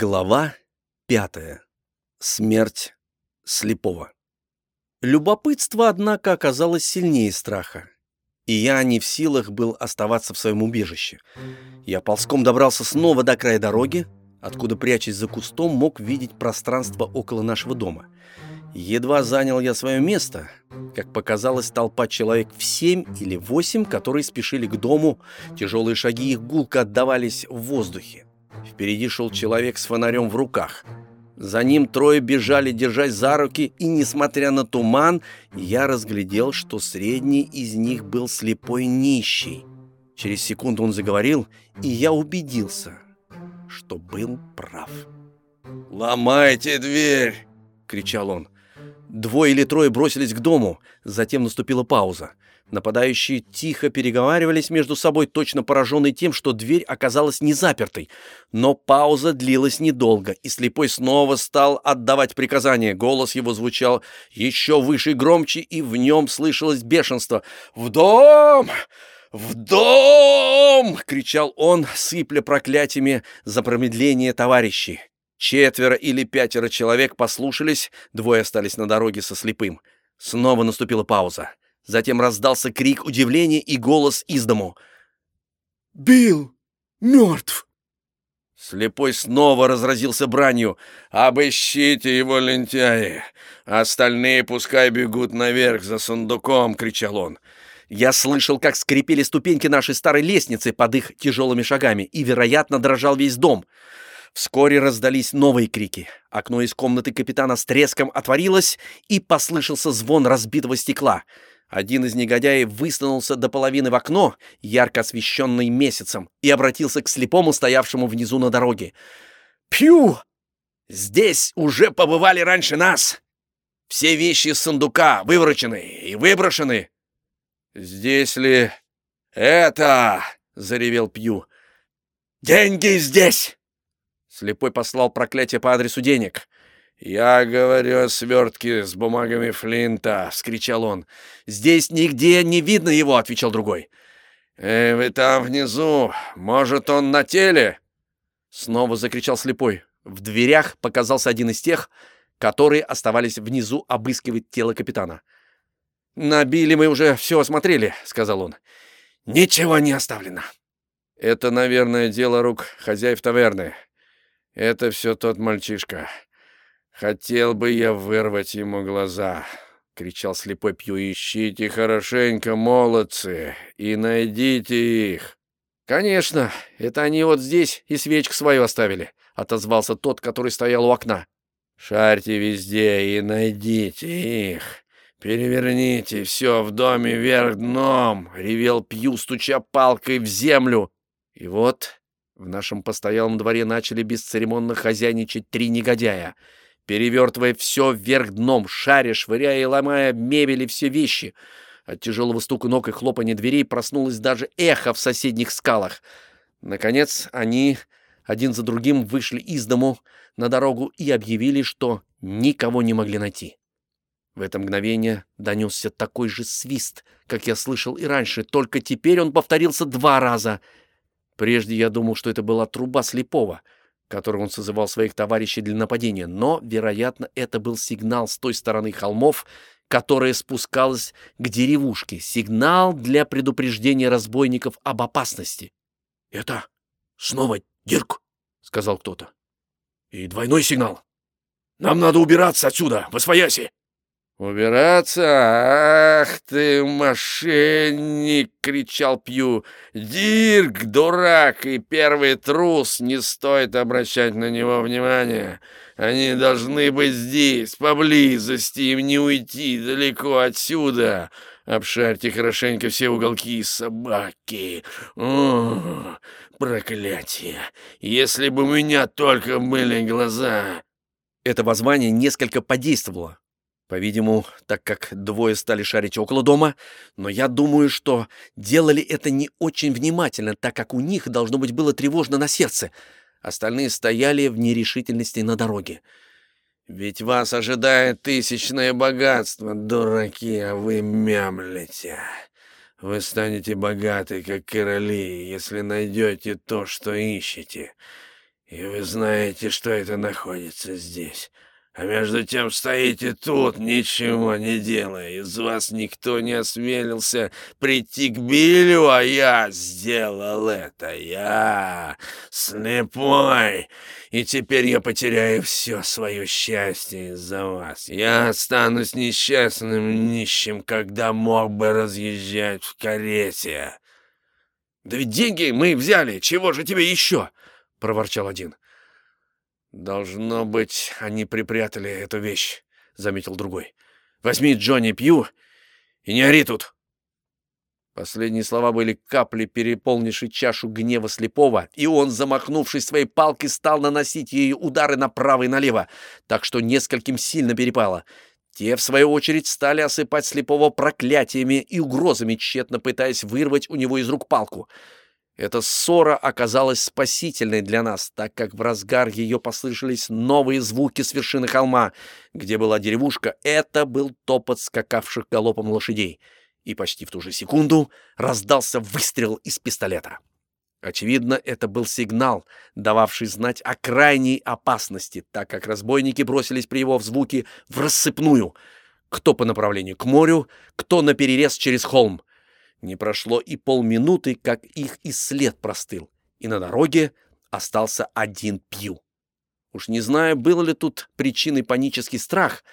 Глава пятая. Смерть слепого. Любопытство, однако, оказалось сильнее страха, и я не в силах был оставаться в своем убежище. Я ползком добрался снова до края дороги, откуда, прячась за кустом, мог видеть пространство около нашего дома. Едва занял я свое место, как показалось толпа человек в семь или восемь, которые спешили к дому, тяжелые шаги их гулко отдавались в воздухе. Впереди шел человек с фонарем в руках. За ним трое бежали, держась за руки, и, несмотря на туман, я разглядел, что средний из них был слепой нищий. Через секунду он заговорил, и я убедился, что был прав. «Ломайте дверь!» — кричал он. Двое или трое бросились к дому, затем наступила пауза. Нападающие тихо переговаривались между собой, точно пораженные тем, что дверь оказалась не запертой. Но пауза длилась недолго, и слепой снова стал отдавать приказания. Голос его звучал еще выше и громче, и в нем слышалось бешенство. «В дом! В дом!» — кричал он, сыпля проклятиями за промедление товарищей. Четверо или пятеро человек послушались, двое остались на дороге со слепым. Снова наступила пауза. Затем раздался крик удивления и голос из дому. «Билл мертв!» Слепой снова разразился бранью. «Обыщите его, лентяи! Остальные пускай бегут наверх за сундуком!» — кричал он. Я слышал, как скрипели ступеньки нашей старой лестницы под их тяжелыми шагами, и, вероятно, дрожал весь дом. Вскоре раздались новые крики. Окно из комнаты капитана с треском отворилось, и послышался звон разбитого стекла — один из негодяев высунулся до половины в окно, ярко освещенное месяцем, и обратился к слепому, стоявшему внизу на дороге. «Пью! Здесь уже побывали раньше нас! Все вещи из сундука выворочены и выброшены!» «Здесь ли это?» — заревел Пью. «Деньги здесь!» Слепой послал проклятие по адресу денег. «Я говорю о свертке с бумагами Флинта!» — вскричал он. «Здесь нигде не видно его!» — отвечал другой. «Эй, вы там внизу! Может, он на теле?» Снова закричал слепой. В дверях показался один из тех, которые оставались внизу обыскивать тело капитана. «Набили мы уже все осмотрели», — сказал он. «Ничего не оставлено». «Это, наверное, дело рук хозяев таверны. Это все тот мальчишка. «Хотел бы я вырвать ему глаза!» — кричал слепой Пью. «Ищите хорошенько, молодцы, и найдите их!» «Конечно, это они вот здесь и свечку свою оставили», — отозвался тот, который стоял у окна. «Шарьте везде и найдите их. Переверните все в доме вверх дном!» — ревел Пью, стуча палкой в землю. И вот в нашем постоялом дворе начали бесцеремонно хозяйничать три негодяя — перевертывая все вверх дном, шаря, швыряя и ломая мебель и все вещи. От тяжелого стука ног и хлопания дверей проснулось даже эхо в соседних скалах. Наконец они один за другим вышли из дому на дорогу и объявили, что никого не могли найти. В это мгновение донесся такой же свист, как я слышал и раньше, только теперь он повторился два раза. Прежде я думал, что это была труба слепого — которым он созывал своих товарищей для нападения, но, вероятно, это был сигнал с той стороны холмов, которая спускалась к деревушке, сигнал для предупреждения разбойников об опасности. — Это снова Дирк, — сказал кто-то. — И двойной сигнал. Нам надо убираться отсюда, во свояси. «Убираться? Ах ты, мошенник!» — кричал Пью. «Дирк, дурак и первый трус, не стоит обращать на него внимания. Они должны быть здесь, поблизости, им не уйти далеко отсюда. Обшарьте хорошенько все уголки собаки. О, проклятие! Если бы у меня только были глаза!» Это воззвание несколько подействовало. По-видимому, так как двое стали шарить около дома, но я думаю, что делали это не очень внимательно, так как у них, должно быть, было тревожно на сердце. Остальные стояли в нерешительности на дороге. «Ведь вас ожидает тысячное богатство, дураки, а вы мямлите. Вы станете богаты, как короли, если найдете то, что ищете. И вы знаете, что это находится здесь. А между тем стоите тут, ничего не делая. Из вас никто не осмелился прийти к Биллю, а я сделал это. Я слепой. И теперь я потеряю все свое счастье из-за вас. Я останусь несчастным нищим, когда мог бы разъезжать в карете. «Да ведь деньги мы взяли, чего же тебе еще?» — проворчал один. «Должно быть, они припрятали эту вещь», — заметил другой. «Возьми Джонни Пью и не ори тут!» Последние слова были капли, переполнившей чашу гнева слепого, и он, замахнувшись своей палкой, стал наносить ей удары направо и налево, так что нескольким сильно перепало. Те, в свою очередь, стали осыпать слепого проклятиями и угрозами, тщетно пытаясь вырвать у него из рук палку — эта ссора оказалась спасительной для нас, так как в разгар ее послышались новые звуки с вершины холма, где была деревушка. Это был топот скакавших галопом лошадей. И почти в ту же секунду раздался выстрел из пистолета. Очевидно, это был сигнал, дававший знать о крайней опасности, так как разбойники бросились при его звуке в рассыпную. Кто по направлению к морю, кто на перерез через холм. Не прошло и полминуты, как их и след простыл, и на дороге остался один Пью. Уж не знаю, был ли тут причиной панический страх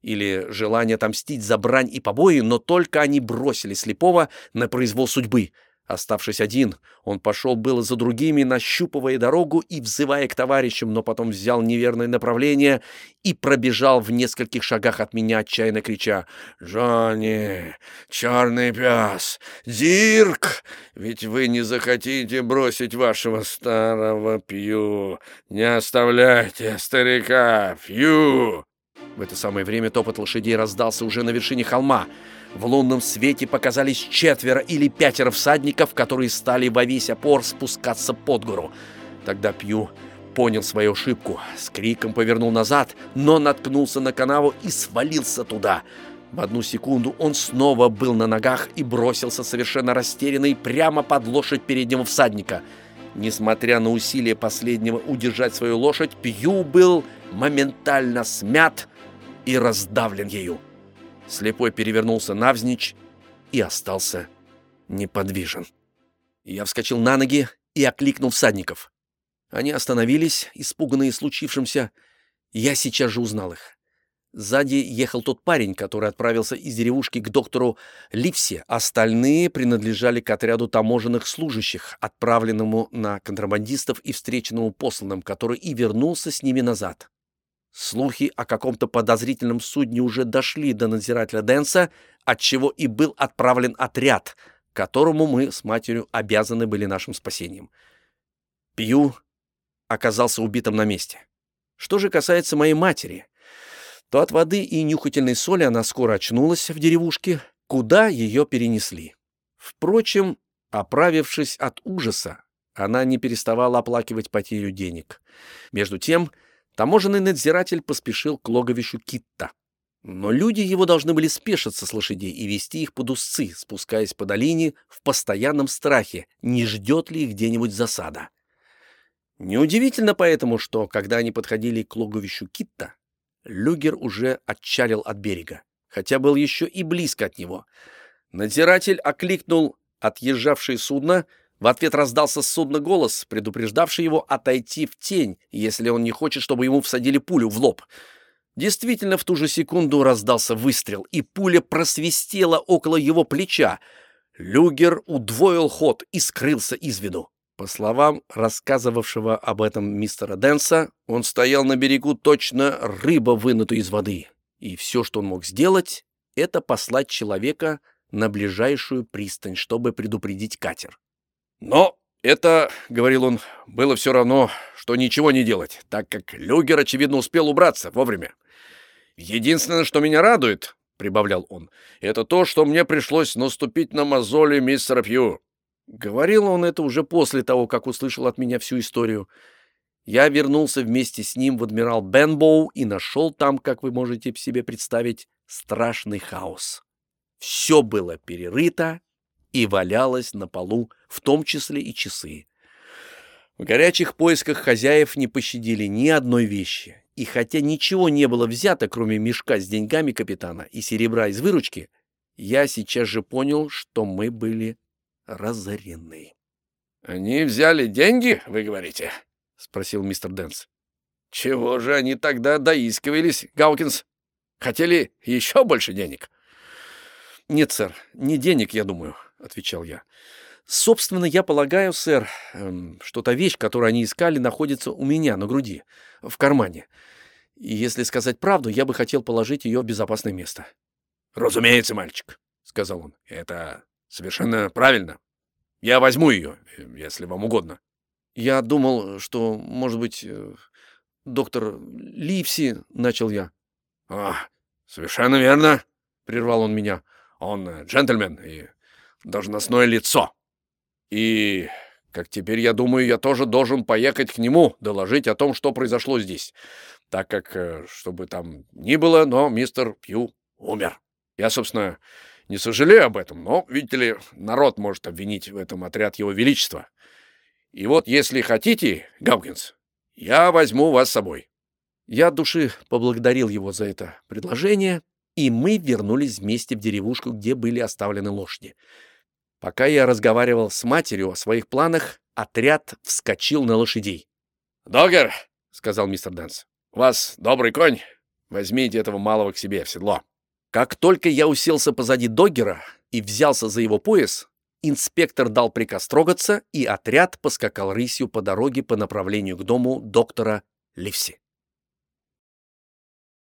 или желание отомстить за брань и побои, но только они бросили слепого на произвол судьбы — Оставшись один, он пошел было за другими, нащупывая дорогу и взывая к товарищам, но потом взял неверное направление и пробежал в нескольких шагах от меня, отчаянно крича «Джонни! Черный пес! Дирк! Ведь вы не захотите бросить вашего старого Пью! Не оставляйте старика Пью!» В это самое время топот лошадей раздался уже на вершине холма — в лунном свете показались четверо или пятеро всадников, которые стали во весь опор спускаться под гору. Тогда Пью понял свою ошибку, с криком повернул назад, но наткнулся на канаву и свалился туда. В одну секунду он снова был на ногах и бросился совершенно растерянный прямо под лошадь переднего всадника. Несмотря на усилия последнего удержать свою лошадь, Пью был моментально смят и раздавлен ею. Слепой перевернулся навзничь и остался неподвижен. Я вскочил на ноги и окликнул всадников. Они остановились, испуганные случившимся. Я сейчас же узнал их. Сзади ехал тот парень, который отправился из деревушки к доктору Ливсе. Остальные принадлежали к отряду таможенных служащих, отправленному на контрабандистов и встреченному посланным, который и вернулся с ними назад. Слухи о каком-то подозрительном судне уже дошли до надзирателя Дэнса, отчего и был отправлен отряд, которому мы с матерью обязаны были нашим спасением. Пью оказался убитым на месте. Что же касается моей матери, то от воды и нюхательной соли она скоро очнулась в деревушке, куда ее перенесли. Впрочем, оправившись от ужаса, она не переставала оплакивать потерю денег. Между тем, Таможенный надзиратель поспешил к логовищу Китта. Но люди его должны были спешиться с лошадей и вести их под узцы, спускаясь по долине в постоянном страхе, не ждет ли их где-нибудь засада. Неудивительно поэтому, что, когда они подходили к логовищу Китта, Люгер уже отчалил от берега, хотя был еще и близко от него. Надзиратель окликнул отъезжавшее судно, в ответ раздался с судна голос, предупреждавший его отойти в тень, если он не хочет, чтобы ему всадили пулю в лоб. Действительно, в ту же секунду раздался выстрел, и пуля просвистела около его плеча. Люгер удвоил ход и скрылся из виду. По словам рассказывавшего об этом мистера Дэнса, он стоял на берегу точно рыба, вынутая из воды. И все, что он мог сделать, это послать человека на ближайшую пристань, чтобы предупредить катер. Но это, — говорил он, — было все равно, что ничего не делать, так как Люгер, очевидно, успел убраться вовремя. Единственное, что меня радует, — прибавлял он, — это то, что мне пришлось наступить на мозоли мистера Пью. Говорил он это уже после того, как услышал от меня всю историю. Я вернулся вместе с ним в адмирал Бенбоу и нашел там, как вы можете себе представить, страшный хаос. Все было перерыто и валялось на полу, в том числе и часы. В горячих поисках хозяев не пощадили ни одной вещи. И хотя ничего не было взято, кроме мешка с деньгами капитана и серебра из выручки, я сейчас же понял, что мы были разорены. «Они взяли деньги, вы говорите?» — спросил мистер Дэнс. «Чего же они тогда доискивались, Гаукинс? Хотели еще больше денег?» «Нет, сэр, не денег, я думаю», — отвечал я. «Собственно, я полагаю, сэр, эм, что та вещь, которую они искали, находится у меня на груди, в кармане. И если сказать правду, я бы хотел положить ее в безопасное место». «Разумеется, мальчик», — сказал он. «Это совершенно правильно. Я возьму ее, если вам угодно». «Я думал, что, может быть, э, доктор Ливси...» — начал я. «А, совершенно верно», — прервал он меня. «Он джентльмен и должностное лицо. И, как теперь я думаю, я тоже должен поехать к нему, доложить о том, что произошло здесь, так как, э, чтобы там ни было, но мистер Пью умер. Я, собственно, не сожалею об этом, но, видите ли, народ может обвинить в этом отряд его величества. И вот, если хотите, Гавкинс, я возьму вас с собой. Я от души поблагодарил его за это предложение, и мы вернулись вместе в деревушку, где были оставлены лошади. Пока я разговаривал с матерью о своих планах, отряд вскочил на лошадей. «Догер», — сказал мистер Дэнс, — «у вас добрый конь. Возьмите этого малого к себе в седло». Как только я уселся позади Доггера и взялся за его пояс, инспектор дал приказ трогаться, и отряд поскакал рысью по дороге по направлению к дому доктора Ливси.